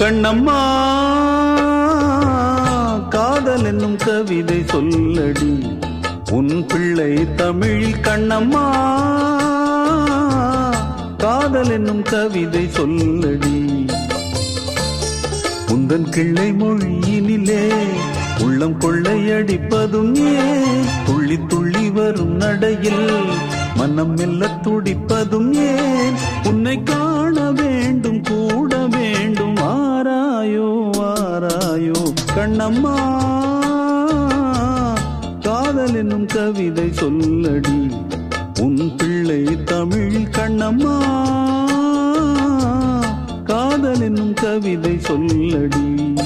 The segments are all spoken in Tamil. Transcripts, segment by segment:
கண்ணம்மா காதல் என்னும் கவிதை சொல்லடி. உன் பிள்ளை தமிழில் கண்ணம்மா காதல் என்னும் கவிதை சொல்லடி. உந்தன் கிள்ளை மொழியினிலே உள்ளம் கொள்ளையடிப்பதும் ஏன் துள்ளி துள்ளி வரும் நடையில் மனம் மெல்ல துடிப்பதும் ஏன்? உன்னை காண காதல் என்னும் கவிதை சொல்லடி. உன் பிள்ளை தமிழ் கண்ணம்மா. காதல் என்னும் கவிதை சொல்லடி.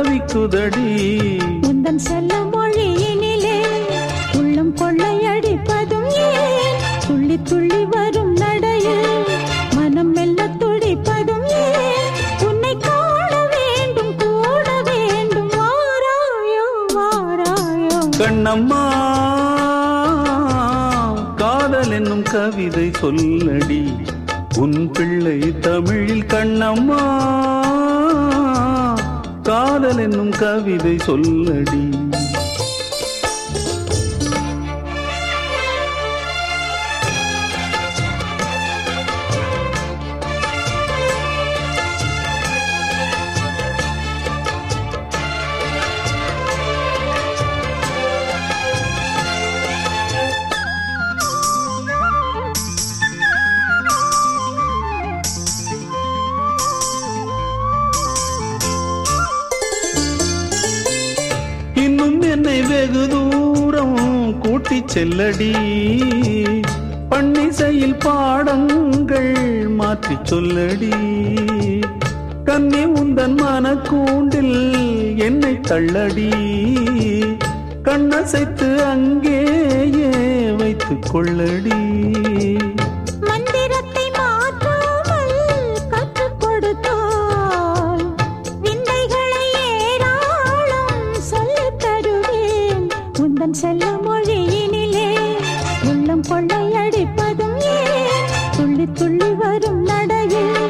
தவிக்குதடி. உந்தன் செல்ல மொழியினிலே உள்ளம் கொள்ளையடிப்பதும் ஏன்? துள்ளி துள்ளி வரும் நடையில் மனம் மெல்ல துடிப்பதும் ஏன்? உன்னை காண வேண்டும் கூட வேண்டும் வாராயோ வாராயோ கண்ணம்மா காதல் என்னும் கவிதை சொல்லடி. உன் பிள்ளை தமிழில் கண்ணம்மா. காதல் என்னும் கவிதை சொல்லடி. என்னை வெகு தூரம் கூட்டி செல்லடி. பன்னிசையில் பாடங்கள் மாற்றி சொல்லடி. கன்னி உந்தன் மனக்கூண்டில் என்னை தள்ளடி. கண்ணசைத்து அங்கேயே வைத்துக் கொள்ளடி. சொந்தம் செல்ல மொழியினிலே உள்ளம் கொள்ளையடிப்பதும் ஏன்? துள்ளி துள்ளி வரும் நடையில்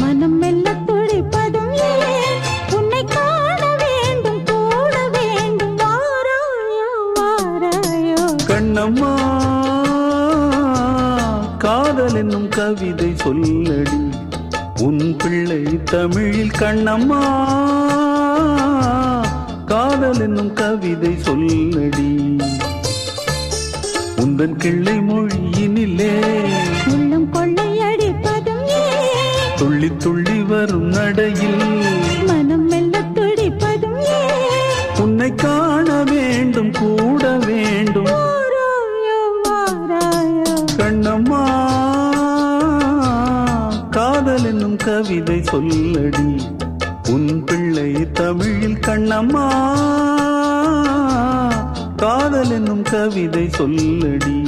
மனம் மெல்ல துடிப்பதும் ஏன்? உன்னை காண வேண்டும் கூட வேண்டும் வாராயோ வாராயோ. கண்ணம்மா காதல் என்னும் கவிதை சொல்லடி. உன் பிள்ளை தமிழில் கண்ணம்மா. காதல் என்னும் கவிதை சொல்லடி. உந்தன் கிள்ளை மொழியினிலே உள்ளம் கொள்ளையடிப்பதும் துள்ளி துள்ளி வரும் நடையில் மனம் மெல்ல துடிப்பதும் உன்னை காண வேண்டும் கூட வேண்டும். கண்ணம்மா காதல் என்னும் கவிதை சொல்லடி. உன் பிள்ளை தமிழில் கண்ணம்மா காதல் என்னும் கவிதை சொல்லடி.